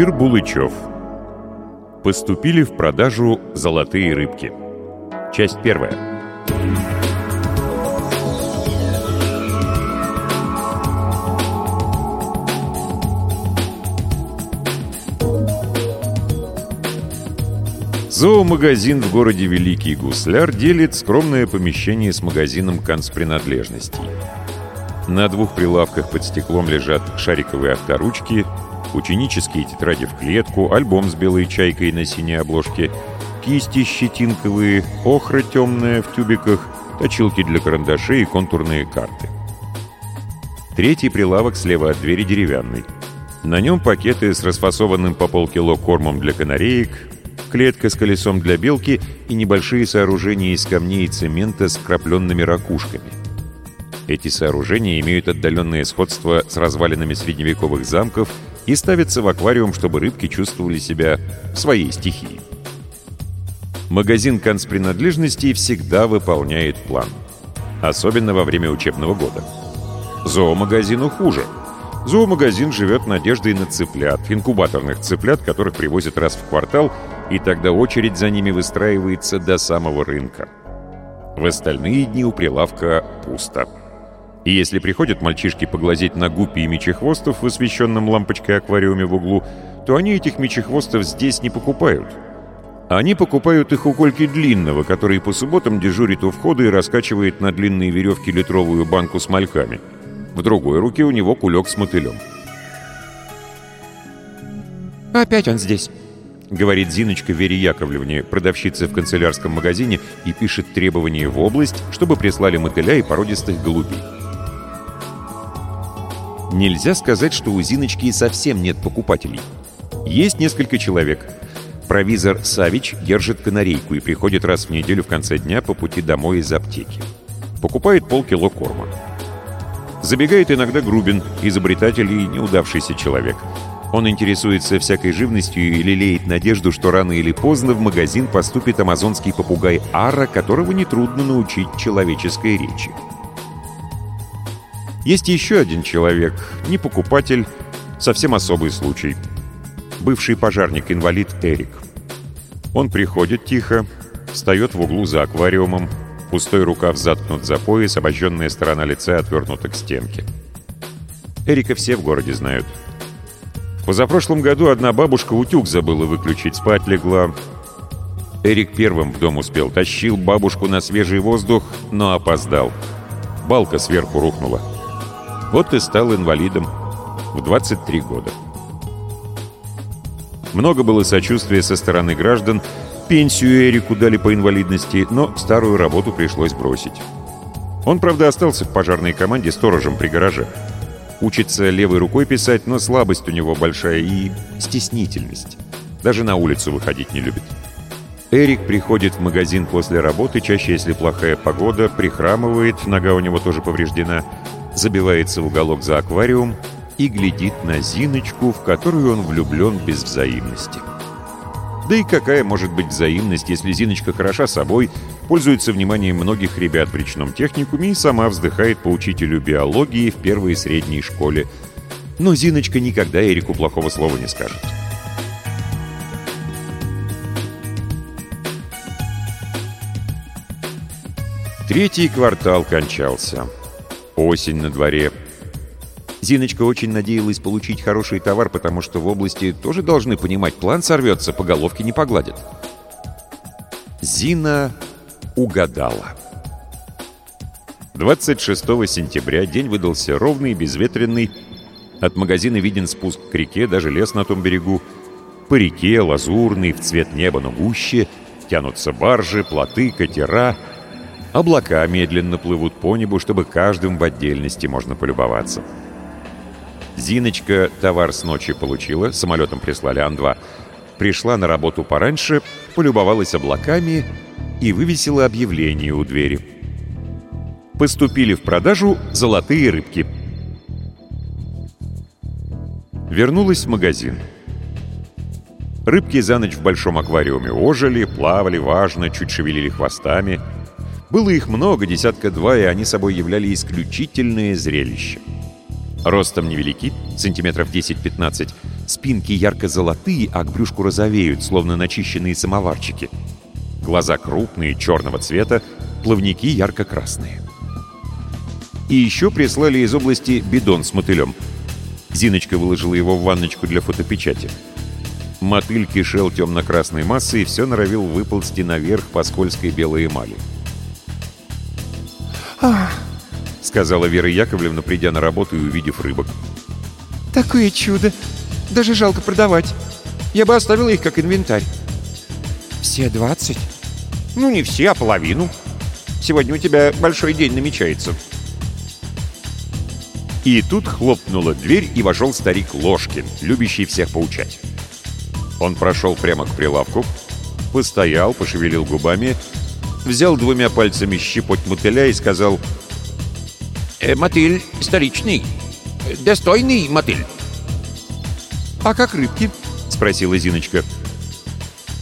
Кир Булычев. Поступили в продажу золотые рыбки. Часть первая. Зоомагазин в городе Великий Гусляр делит скромное помещение с магазином канцпринадлежностей. На двух прилавках под стеклом лежат шариковые авторучки, ученические тетради в клетку, альбом с белой чайкой на синей обложке, кисти щетинковые, охра темная в тюбиках, точилки для карандашей и контурные карты. Третий прилавок слева от двери деревянный. На нем пакеты с расфасованным по полкило кормом для канареек, клетка с колесом для белки и небольшие сооружения из камней и цемента с крапленными ракушками. Эти сооружения имеют отдаленное сходство с развалинами средневековых замков и ставятся в аквариум, чтобы рыбки чувствовали себя в своей стихии. Магазин канцпринадлежностей всегда выполняет план. Особенно во время учебного года. Зоомагазину хуже. Зоомагазин живет надеждой на цыплят, инкубаторных цыплят, которых привозят раз в квартал, и тогда очередь за ними выстраивается до самого рынка. В остальные дни у прилавка пусто. И если приходят мальчишки поглазеть на гуппи и мечехвостов в освещенном лампочкой аквариуме в углу, то они этих мечехвостов здесь не покупают. Они покупают их у Кольки Длинного, который по субботам дежурит у входа и раскачивает на длинные веревки литровую банку с мальками. В другой руке у него кулек с мотылем. «Опять он здесь», — говорит Зиночка Вере Яковлевне, продавщица в канцелярском магазине, и пишет требования в область, чтобы прислали мотыля и породистых голубей. Нельзя сказать, что у Зиночки совсем нет покупателей. Есть несколько человек. Провизор Савич держит канарейку и приходит раз в неделю в конце дня по пути домой из аптеки. Покупает полкило корма. Забегает иногда Грубин, изобретатель и неудавшийся человек. Он интересуется всякой живностью и лелеет надежду, что рано или поздно в магазин поступит амазонский попугай Ара, которого нетрудно научить человеческой речи. Есть еще один человек, не покупатель, совсем особый случай. Бывший пожарник-инвалид Эрик. Он приходит тихо, встает в углу за аквариумом, пустой рукав заткнут за пояс, обожженная сторона лица отвернута к стенке. Эрика все в городе знают. Позапрошлом году одна бабушка утюг забыла выключить, спать легла. Эрик первым в дом успел, тащил бабушку на свежий воздух, но опоздал. Балка сверху рухнула. Вот и стал инвалидом в 23 года. Много было сочувствия со стороны граждан, пенсию Эрику дали по инвалидности, но старую работу пришлось бросить. Он, правда, остался в пожарной команде сторожем при гараже. Учится левой рукой писать, но слабость у него большая и стеснительность. Даже на улицу выходить не любит. Эрик приходит в магазин после работы, чаще если плохая погода, прихрамывает, нога у него тоже повреждена, забивается в уголок за аквариум и глядит на Зиночку, в которую он влюблен без взаимности. Да и какая может быть взаимность, если Зиночка хороша собой, пользуется вниманием многих ребят в речном техникуме и сама вздыхает по учителю биологии в первой и средней школе. Но Зиночка никогда Эрику плохого слова не скажет. Третий квартал кончался. Осень на дворе. Зиночка очень надеялась получить хороший товар, потому что в области тоже должны понимать, план сорвется, по головке не погладят. Зина угадала. 26 сентября день выдался ровный, безветренный. От магазина виден спуск к реке, даже лес на том берегу. По реке, лазурный, в цвет неба, но гуще, тянутся баржи, плоты, катера. Облака медленно плывут по небу, чтобы каждым в отдельности можно полюбоваться. Зиночка товар с ночи получила, самолетом прислали Ан-2. Пришла на работу пораньше, полюбовалась облаками и вывесила объявление у двери. Поступили в продажу золотые рыбки. Вернулась в магазин. Рыбки за ночь в большом аквариуме ожили, плавали важно, чуть шевелили хвостами. Было их много, десятка-два, и они собой являли исключительное зрелище. Ростом невелики, сантиметров 10-15, Спинки ярко-золотые, а к брюшку розовеют, словно начищенные самоварчики. Глаза крупные, черного цвета, плавники ярко-красные. И еще прислали из области бидон с мотылем. Зиночка выложила его в ванночку для фотопечати. Мотыль кишел темно-красной массой и все норовил выползти наверх по скользкой белой эмали. «Ах, — сказала Вера Яковлевна, придя на работу и увидев рыбок. такое чудо! Даже жалко продавать. Я бы оставила их как инвентарь». «Все двадцать?» «Ну, не все, а половину. Сегодня у тебя большой день намечается». И тут хлопнула дверь, и вошел старик Ложкин, любящий всех поучать. Он прошел прямо к прилавку, постоял, пошевелил губами, взял двумя пальцами щепоть мотыля и сказал э, «Мотыль столичный, достойный мотыль». «А как рыбки?» — спросила Зиночка.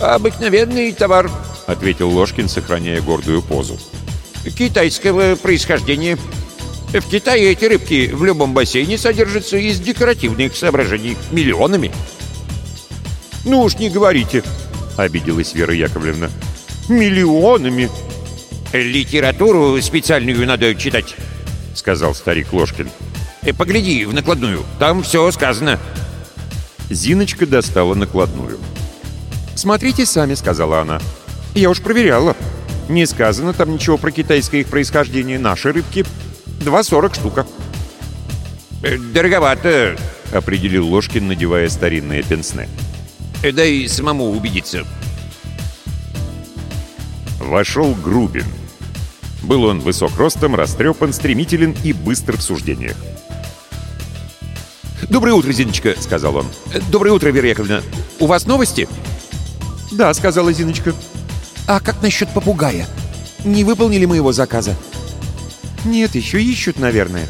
«Обыкновенный товар», — ответил Ложкин, сохраняя гордую позу. «Китайского происхождения». В Китае эти рыбки в любом бассейне содержатся из декоративных соображений миллионами. «Ну уж не говорите», — обиделась Вера Яковлевна. «Миллионами!» «Литературу специальную надо читать», — сказал старик Ложкин. «Э, «Погляди в накладную, там все сказано». Зиночка достала накладную. «Смотрите сами», — сказала она. «Я уж проверяла. Не сказано там ничего про китайское их происхождение. Наши рыбки. 2,40 штука». Э, «Дороговато», — определил Ложкин, надевая старинные пенсне. Э, «Дай самому убедиться». Вошел Грубин. Был он высок ростом, растрепан, стремителен и быстр в суждениях. «Доброе утро, Зиночка», — сказал он. «Э, «Доброе утро, Вера Яковлевна. У вас новости?» «Да», — сказала Зиночка. «А как насчет попугая? Не выполнили мы его заказа?» «Нет, еще ищут, наверное».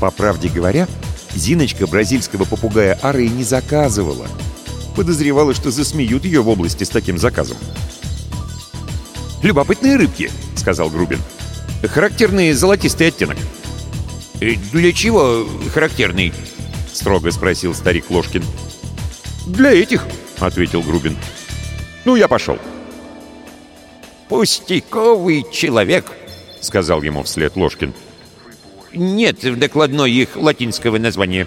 По правде говоря, Зиночка бразильского попугая Ары не заказывала. Подозревала, что засмеют ее в области с таким заказом. «Любопытные рыбки», — сказал Грубин. «Характерный золотистый оттенок». «Э, «Для чего характерный?» — строго спросил старик Ложкин. «Для этих», — ответил Грубин. «Ну, я пошел». «Пустяковый человек», — сказал ему вслед Ложкин. «Нет в докладной их латинского названия».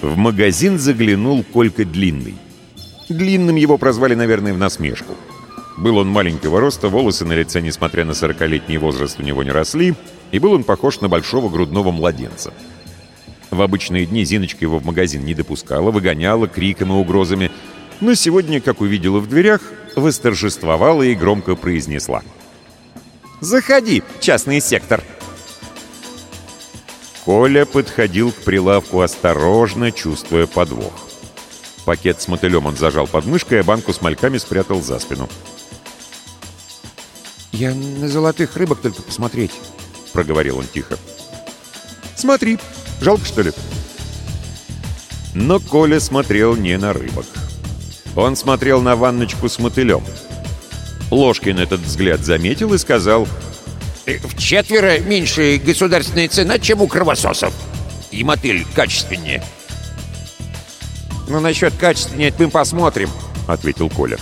В магазин заглянул Колька Длинный. Длинным его прозвали, наверное, в насмешку. Был он маленького роста, волосы на лице, несмотря на сорокалетний возраст, у него не росли, и был он похож на большого грудного младенца. В обычные дни Зиночка его в магазин не допускала, выгоняла криком и угрозами, но сегодня, как увидела в дверях, восторжествовала и громко произнесла. «Заходи, частный сектор!» Коля подходил к прилавку осторожно, чувствуя подвох. Пакет с мотылем он зажал под мышкой, а банку с мальками спрятал за спину. «Я на золотых рыбок только посмотреть», — проговорил он тихо. «Смотри, жалко, что ли?» Но Коля смотрел не на рыбок. Он смотрел на ванночку с мотылем. Ложкин этот взгляд заметил и сказал, «Э, «В четверо меньше государственная цена, чем у кровососов. И мотыль качественнее». «Ну, насчет качественнее мы посмотрим», — ответил Коля.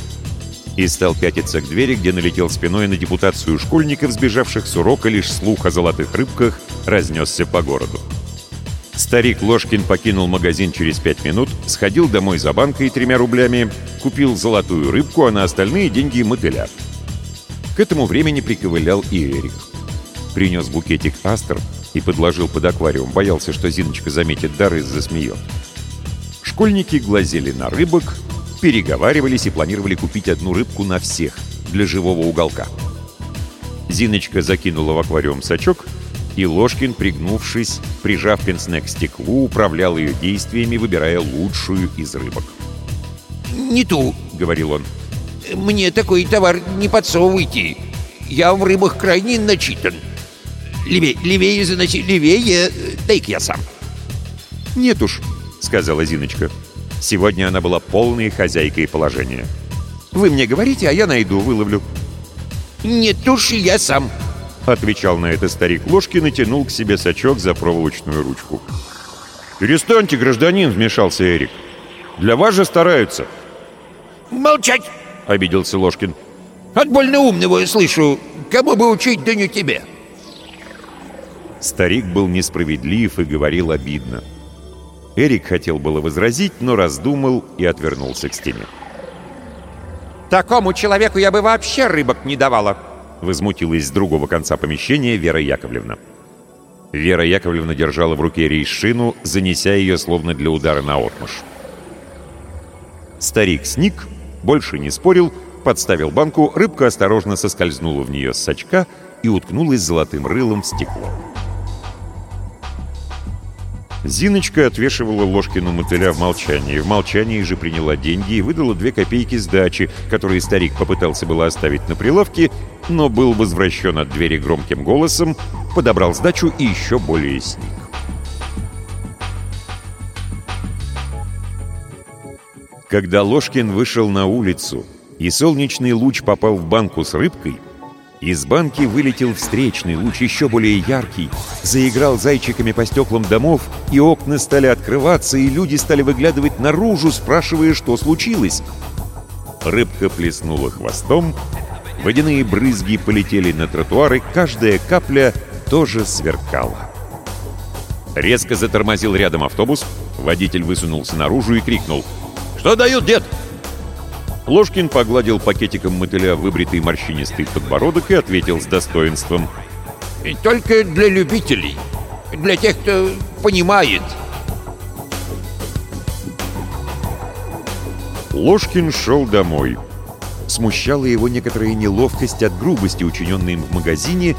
И стал пятиться к двери, где налетел спиной на депутацию школьников, сбежавших с урока, лишь слух о золотых рыбках разнесся по городу. Старик Ложкин покинул магазин через пять минут, сходил домой за банкой тремя рублями, купил золотую рыбку, а на остальные деньги мотыля. К этому времени приковылял и Эрик. Принес букетик астр и подложил под аквариум, боялся, что Зиночка заметит дар и засмеет. Школьники глазели на рыбок, переговаривались и планировали купить одну рыбку на всех, для живого уголка. Зиночка закинула в аквариум сачок, и Ложкин, пригнувшись, прижав пенсне к стеклу, управлял ее действиями, выбирая лучшую из рыбок. «Не ту», — говорил он. «Мне такой товар не подсовывайте. Я в рыбах крайне начитан. Левее, левее, значит, левее, дай-ка я сам». «Нет уж», — сказала Зиночка. Сегодня она была полной хозяйкой положения. «Вы мне говорите, а я найду, выловлю». «Нет уж, я сам», — отвечал на это старик Ложкин и тянул к себе сачок за проволочную ручку. «Перестаньте, гражданин!» — вмешался Эрик. «Для вас же стараются!» «Молчать!» — обиделся Ложкин. «От больно умного слышу. Кому бы учить, да не тебе!» Старик был несправедлив и говорил обидно. Эрик хотел было возразить, но раздумал и отвернулся к стене. «Такому человеку я бы вообще рыбок не давала!» Возмутилась с другого конца помещения Вера Яковлевна. Вера Яковлевна держала в руке рейшину, занеся ее словно для удара на отмышь. Старик сник, больше не спорил, подставил банку, рыбка осторожно соскользнула в нее с очка и уткнулась золотым рылом в стекло. Зиночка отвешивала Ложкину мотыля в молчании. В молчании же приняла деньги и выдала две копейки сдачи, которые старик попытался было оставить на прилавке, но был возвращен от двери громким голосом, подобрал сдачу и еще более сник. Когда Ложкин вышел на улицу, и солнечный луч попал в банку с рыбкой, из банки вылетел встречный луч, еще более яркий, заиграл зайчиками по стеклам домов, и окна стали открываться, и люди стали выглядывать наружу, спрашивая, что случилось. Рыбка плеснула хвостом, водяные брызги полетели на тротуары, каждая капля тоже сверкала. Резко затормозил рядом автобус, водитель высунулся наружу и крикнул «Что дают, дед?» Ложкин погладил пакетиком мотыля выбритый морщинистый подбородок и ответил с достоинством. И «Только для любителей, для тех, кто понимает». Ложкин шел домой. Смущала его некоторая неловкость от грубости, учиненной им в магазине,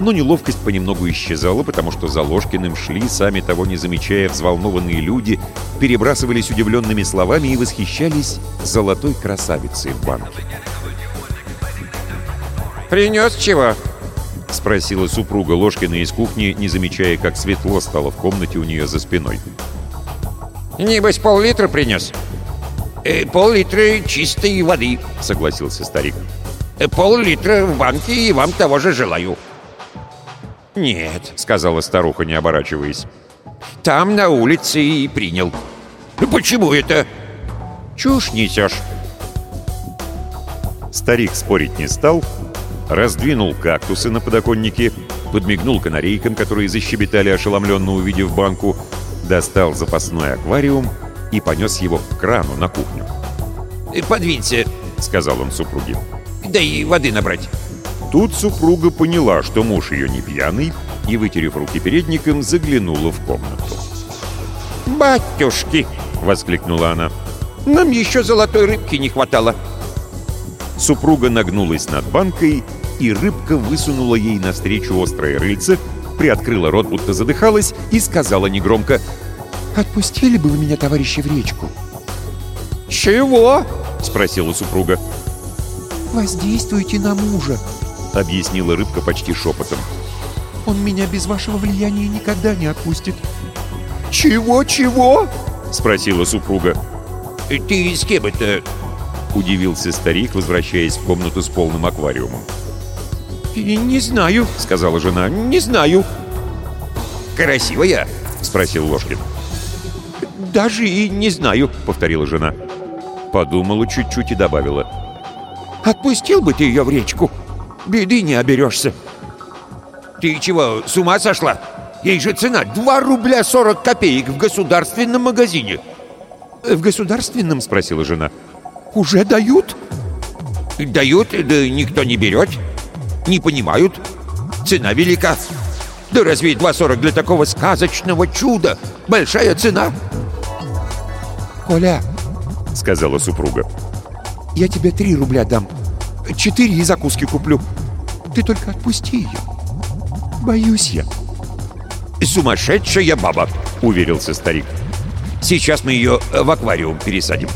но неловкость понемногу исчезала, потому что за Ложкиным шли, сами того не замечая, взволнованные люди, перебрасывались удивленными словами и восхищались золотой красавицей в банке. «Принес чего?» — спросила супруга Ложкина из кухни, не замечая, как светло стало в комнате у нее за спиной. «Небось, пол-литра принес?» Э, «Пол-литра чистой воды», — согласился старик. э, «Пол-литра в банке и вам того же желаю». «Нет», — сказала старуха, не оборачиваясь. «Там на улице и принял». «Ну почему это?» «Чушь несешь». Старик спорить не стал, раздвинул кактусы на подоконнике, подмигнул канарейкам, которые защебетали, ошеломленно увидев банку, достал запасной аквариум и понес его к крану на кухню. «Подвинься», — сказал он супруге. да и воды набрать». Тут супруга поняла, что муж ее не пьяный, и, вытерев руки передником, заглянула в комнату. «Батюшки!» — воскликнула она. «Нам еще золотой рыбки не хватало!» Супруга нагнулась над банкой, и рыбка высунула ей навстречу острое рыльце, приоткрыла рот, будто задыхалась, и сказала негромко «Отпустили бы вы меня, товарищи, в речку?» «Чего?» — спросила супруга. «Воздействуйте на мужа. — объяснила рыбка почти шепотом. Он меня без вашего влияния никогда не отпустит». «Чего-чего?» — спросила супруга. «Ты с кем это?» — удивился старик, возвращаясь в комнату с полным аквариумом. «И «Не знаю», — сказала жена, — «не знаю». «Красивая?» — спросил Ложкин. «Даже и не знаю», — повторила жена. Подумала чуть-чуть и добавила. «Отпустил бы ты ее в речку, беды не оберешься». «Ты чего, с ума сошла? Ей же цена 2 рубля 40 копеек в государственном магазине. «В государственном?» — Спросила жена. «Уже дают?» Дают, да никто не берет. Не понимают. Цена велика. Да разве 2,40 для такого сказочного чуда? Большая цена. «Коля, — сказала супруга. я тебе три рубля дам. Четыре и закуски куплю. Ты только отпусти ее. Боюсь я». Сумасшедшая баба, — уверился старик. Сейчас мы ее в аквариум пересадим.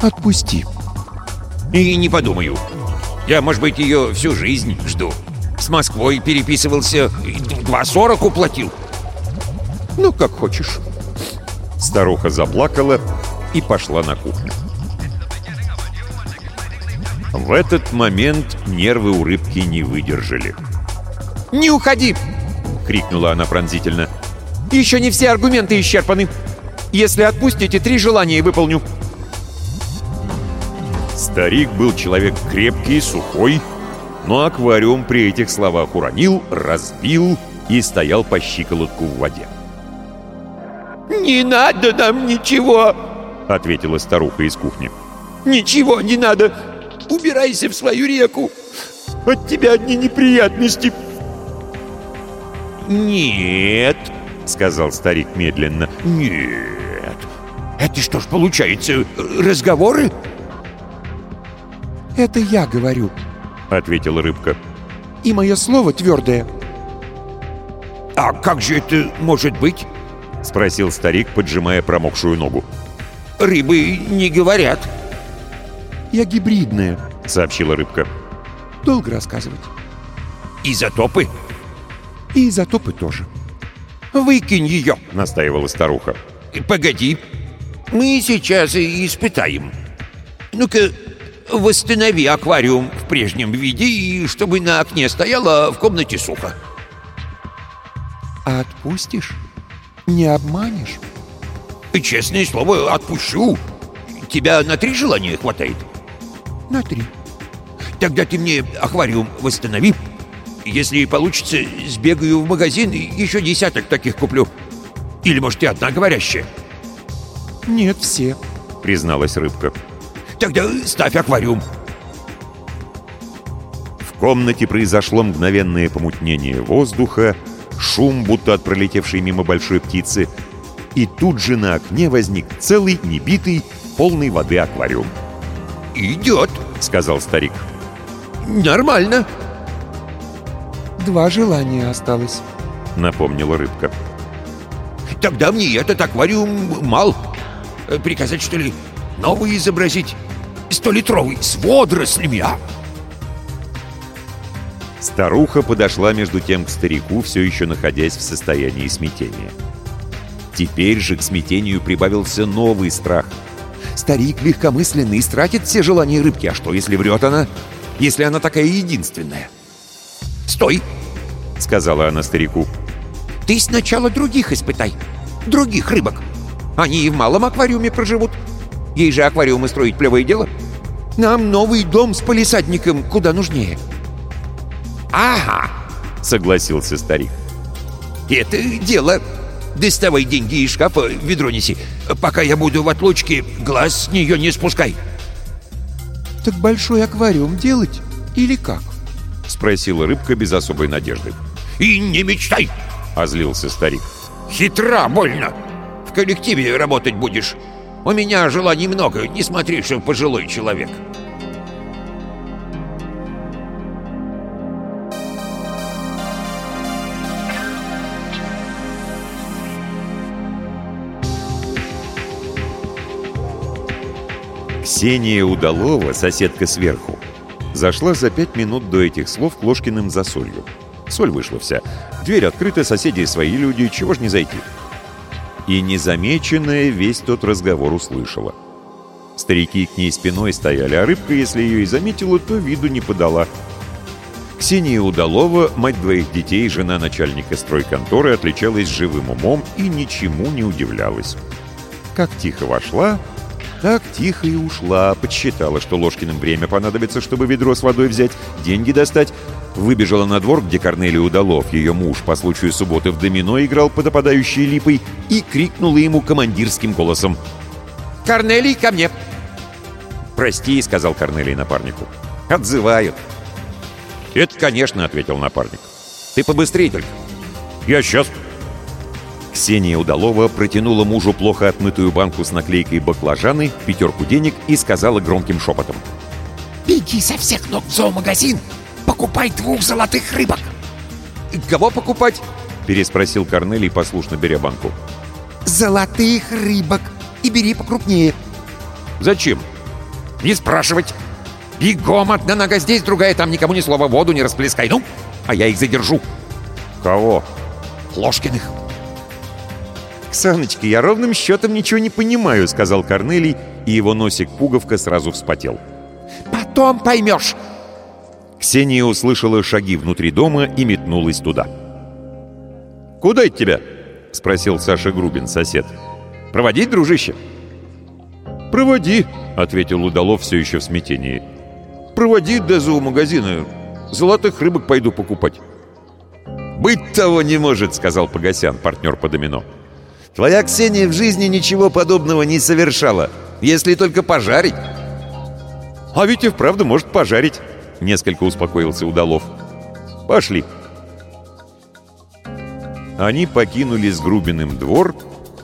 «Отпусти». И не подумаю. Я, может быть, ее всю жизнь жду. С Москвой переписывался, 2,40 уплатил. Ну, как хочешь. Старуха заплакала и пошла на кухню. В этот момент нервы у рыбки не выдержали. «Не уходи!» — крикнула она пронзительно. Еще не все аргументы исчерпаны. Если отпустите, три желания выполню». Старик был человек крепкий, сухой, но аквариум при этих словах уронил, разбил и стоял по щиколотку в воде. «Не надо нам ничего!» — ответила старуха из кухни. «Ничего не надо! Убирайся в свою реку! От тебя одни неприятности!» «Нет!» — сказал старик медленно. «Нет! Это что ж получается, разговоры?» «Это я говорю», — ответила рыбка. «И мое слово твердое». «А как же это может быть?» — спросил старик, поджимая промокшую ногу. «Рыбы не говорят». «Я гибридная», — сообщила рыбка. «Долго рассказывать». «Изотопы?» «И изотопы тоже». «Выкинь ее», — настаивала старуха. «Погоди, мы сейчас и испытаем. Ну-ка, восстанови аквариум в прежнем виде, и чтобы на окне стояло в комнате сухо». «А отпустишь? Не обманешь?» «Честное слово, отпущу. Тебя на три желания хватает?» «На три». «Тогда ты мне аквариум восстанови. Если получится, сбегаю в магазин и еще десяток таких куплю. Или, может, и одна говорящая?» «Нет, все», — призналась рыбка. «Тогда ставь аквариум». В комнате произошло мгновенное помутнение воздуха, шум, будто от пролетевшей мимо большой птицы, и тут же на окне возник целый, небитый, полный воды аквариум. «Идет», — сказал старик. «Нормально». «Два желания осталось», — напомнила рыбка. «Тогда мне этот аквариум мал. Приказать, что ли, новый изобразить? Столитровый, с водорослями, а?» Старуха подошла между тем к старику, все еще находясь в состоянии смятения. Теперь же к смятению прибавился новый страх. Старик легкомысленный стратит все желания рыбки, а что, если врет она? Если она такая единственная? «Стой!» — сказала она старику. «Ты сначала других испытай. Других рыбок. Они и в малом аквариуме проживут. Ей же аквариумы строить плевое дело. Нам новый дом с полисадником куда нужнее». «Ага!» — согласился старик. «Это дело. Доставай деньги из шкафа, ведро неси. Пока я буду в отлучке, глаз с нее не спускай». «Так большой аквариум делать или как?» — спросила рыбка без особой надежды. «И не мечтай!» — озлился старик. «Хитра больно. В коллективе работать будешь. У меня желаний много, не смотри, что пожилой человек». Ксения Удалова, соседка сверху, зашла за пять минут до этих слов к Ложкиным за солью. Соль вышла вся. Дверь открыта, соседи свои люди, чего ж не зайти. И незамеченная весь тот разговор услышала. Старики к ней спиной стояли, а рыбка, если ее и заметила, то виду не подала. Ксения Удалова, мать двоих детей, жена начальника стройконторы, отличалась живым умом и ничему не удивлялась. Как тихо вошла, так тихо и ушла, подсчитала, что Ложкиным время понадобится, чтобы ведро с водой взять, деньги достать. Выбежала на двор, где Корнелий Удалов, ее муж, по случаю субботы в домино играл под опадающей липой, и крикнула ему командирским голосом. «Корнелий, ко мне!» «Прости», — сказал Корнелий напарнику. «Отзывают». «Это, конечно», — ответил напарник. «Ты побыстрее только». «Я сейчас». Ксения Удалова протянула мужу плохо отмытую банку с наклейкой «Баклажаны», пятерку денег и сказала громким шепотом. «Беги со всех ног в зоомагазин! Покупай двух золотых рыбок!» «Кого покупать?» — переспросил Корнелий, послушно беря банку. «Золотых рыбок! И бери покрупнее!» «Зачем?» «Не спрашивать! Бегом одна нога здесь, другая там, никому ни слова воду не расплескай, ну! А я их задержу!» «Кого?» «Ложкиных!» «Ксаночка, я ровным счетом ничего не понимаю», — сказал Корнелий, и его носик-пуговка сразу вспотел. «Потом поймешь!» Ксения услышала шаги внутри дома и метнулась туда. «Куда это тебя?» — спросил Саша Грубин, сосед. «Проводить, дружище?» «Проводи», — ответил Удалов все еще в смятении. «Проводи до зоомагазина. Золотых рыбок пойду покупать». «Быть того не может», — сказал Погосян, партнер по домино. «Твоя Ксения в жизни ничего подобного не совершала, если только пожарить». «А ведь и вправду может пожарить», — несколько успокоился Удалов. «Пошли». Они покинули с Грубиным двор,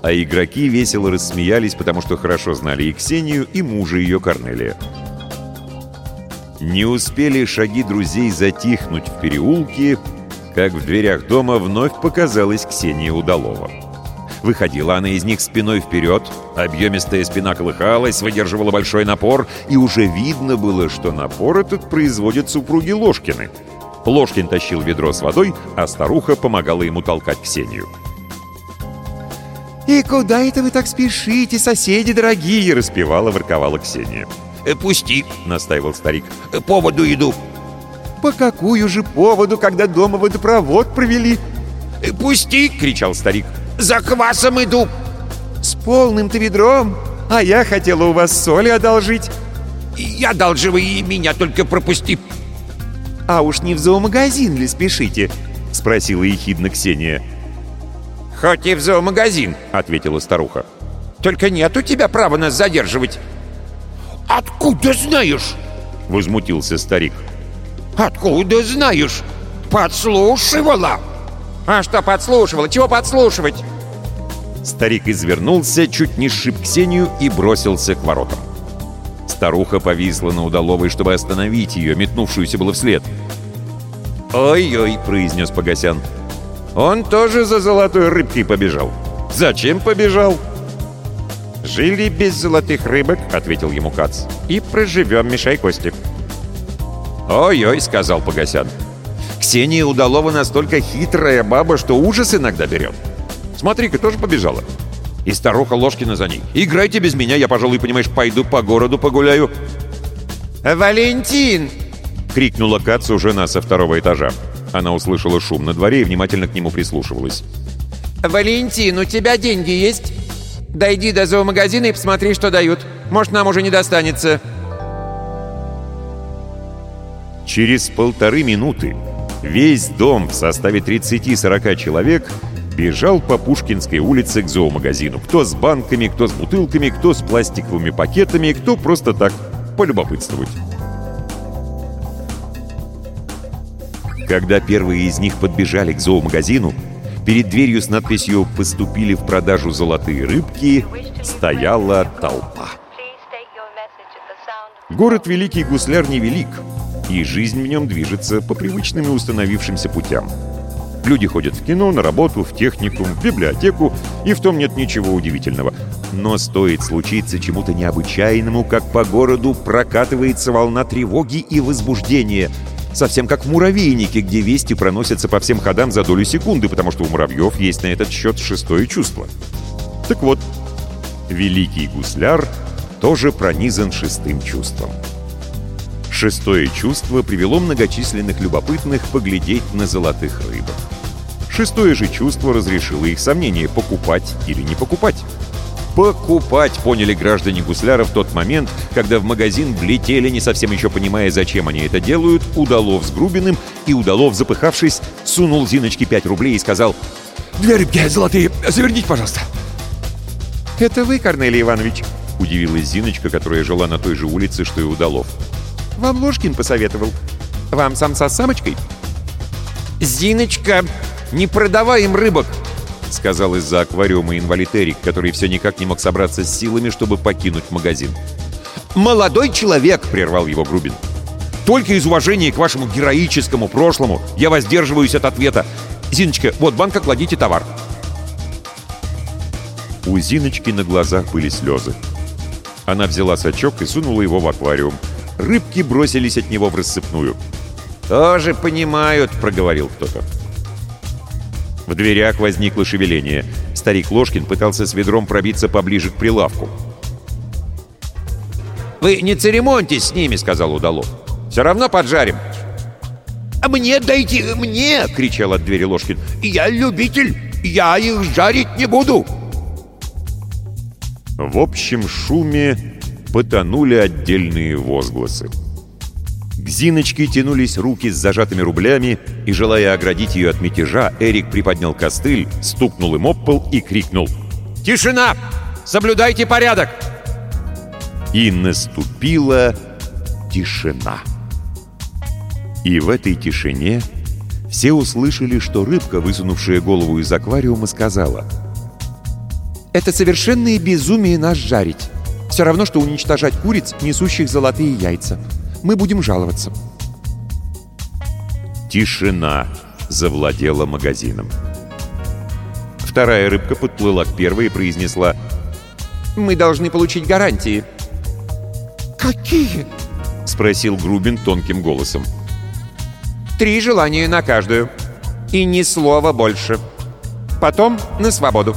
а игроки весело рассмеялись, потому что хорошо знали и Ксению, и мужа ее Корнелия. Не успели шаги друзей затихнуть в переулке, как в дверях дома вновь показалась Ксения Удалова. Выходила она из них спиной вперед, объемистая спина колыхалась, выдерживала большой напор, и уже видно было, что напор этот производят супруги Ложкины. Ложкин тащил ведро с водой, а старуха помогала ему толкать Ксению. «И куда это вы так спешите, соседи дорогие?» — распевала, ворковала Ксения. «Э, «Пусти!» — настаивал старик. «Э, «Поводу иду!» «По какую же поводу, когда дома водопровод провели?» «Э, «Пусти!» — кричал старик. «За квасом иду!» «С полным-то ведром? А я хотела у вас соли одолжить!» «Я одалживай и меня только пропусти!» «А уж не в зоомагазин ли спешите?» — спросила ехидно Ксения. «Хоть и в зоомагазин», — ответила старуха. «Только нет у тебя права нас задерживать». «Откуда знаешь?» — возмутился старик. «Откуда знаешь? Подслушивала!» «А что подслушивала? Чего подслушивать?» Старик извернулся, чуть не сшиб Ксению и бросился к воротам. Старуха повисла на удаловой, чтобы остановить ее, метнувшуюся было вслед. «Ой-ой», — произнес Погосян. «Он тоже за золотой рыбкой побежал». «Зачем побежал?» «Жили без золотых рыбок», — ответил ему Кац. «И проживем, мешай кости». «Ой-ой», — сказал Погосян. «Ксения Удалова настолько хитрая баба, что ужас иногда берет. Смотри-ка, тоже побежала». И старуха Ложкина за ней. «Играйте без меня, я, пожалуй, понимаешь, пойду по городу погуляю». «Валентин!» — крикнула Каца жена со второго этажа. Она услышала шум на дворе и внимательно к нему прислушивалась. «Валентин, у тебя деньги есть? Дойди до зоомагазина и посмотри, что дают. Может, нам уже не достанется». Через полторы минуты весь дом в составе 30-40 человек бежал по Пушкинской улице к зоомагазину. Кто с банками, кто с бутылками, кто с пластиковыми пакетами, кто просто так полюбопытствовать. Когда первые из них подбежали к зоомагазину, перед дверью с надписью «Поступили в продажу золотые рыбки» стояла толпа. Город Великий Гусляр невелик, и жизнь в нем движется по привычным и установившимся путям. Люди ходят в кино, на работу, в техникум, в библиотеку, и в том нет ничего удивительного. Но стоит случиться чему-то необычайному, как по городу прокатывается волна тревоги и возбуждения. Совсем как в муравейнике, где вести проносятся по всем ходам за долю секунды, потому что у муравьев есть на этот счет шестое чувство. Так вот, великий гусляр тоже пронизан шестым чувством. Шестое чувство привело многочисленных любопытных поглядеть на золотых рыбок. Шестое же чувство разрешило их сомнения, покупать или не покупать. Покупать, поняли граждане Гусляра в тот момент, когда в магазин влетели, не совсем еще понимая, зачем они это делают, Удалов с Грубиным, и Удалов, запыхавшись, сунул Зиночке 5 рублей и сказал «Две рыбки золотые, заверните, пожалуйста». «Это вы, Корнелий Иванович?» — удивилась Зиночка, которая жила на той же улице, что и Удалов. «Вам Ложкин посоветовал. Вам самца с самочкой?» «Зиночка, не продавай им рыбок!» — сказал из-за аквариума инвалид Эрик, который все никак не мог собраться с силами, чтобы покинуть магазин. «Молодой человек!» — прервал его Грубин. «Только из уважения к вашему героическому прошлому я воздерживаюсь от ответа. Зиночка, вот банка, кладите товар». У Зиночки на глазах были слезы. Она взяла сачок и сунула его в аквариум. Рыбки бросились от него в рассыпную. «Тоже понимают», — проговорил кто-то. В дверях возникло шевеление. Старик Ложкин пытался с ведром пробиться поближе к прилавку. «Вы не церемоньтесь с ними», — сказал Удалов. «Все равно поджарим». «А мне дайте, мне!» — кричал от двери Ложкин. «Я любитель! Я их жарить не буду!» В общем шуме потонули отдельные возгласы. К Зиночке тянулись руки с зажатыми рублями, и, желая оградить ее от мятежа, Эрик приподнял костыль, стукнул им об пол и крикнул «Тишина! Соблюдайте порядок!» И наступила тишина. И в этой тишине все услышали, что рыбка, высунувшая голову из аквариума, сказала «Это совершенное безумие нас жарить. Все равно, что уничтожать куриц, несущих золотые яйца. Мы будем жаловаться». Тишина завладела магазином. Вторая рыбка подплыла к первой и произнесла «Мы должны получить гарантии». «Какие?» — спросил Грубин тонким голосом. «Три желания на каждую. И ни слова больше. Потом на свободу».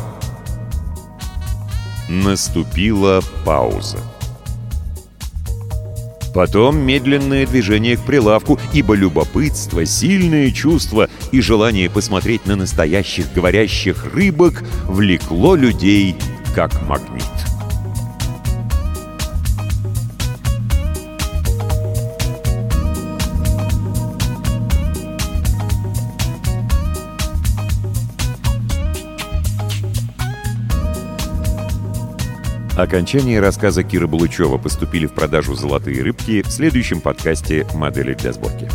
Наступила пауза. Потом медленное движение к прилавку, ибо любопытство, сильное чувство и желание посмотреть на настоящих говорящих рыбок влекло людей как магнит. Окончание рассказа Кира Булычева поступили в продажу «Золотые рыбки» в следующем подкасте «Модели для сборки».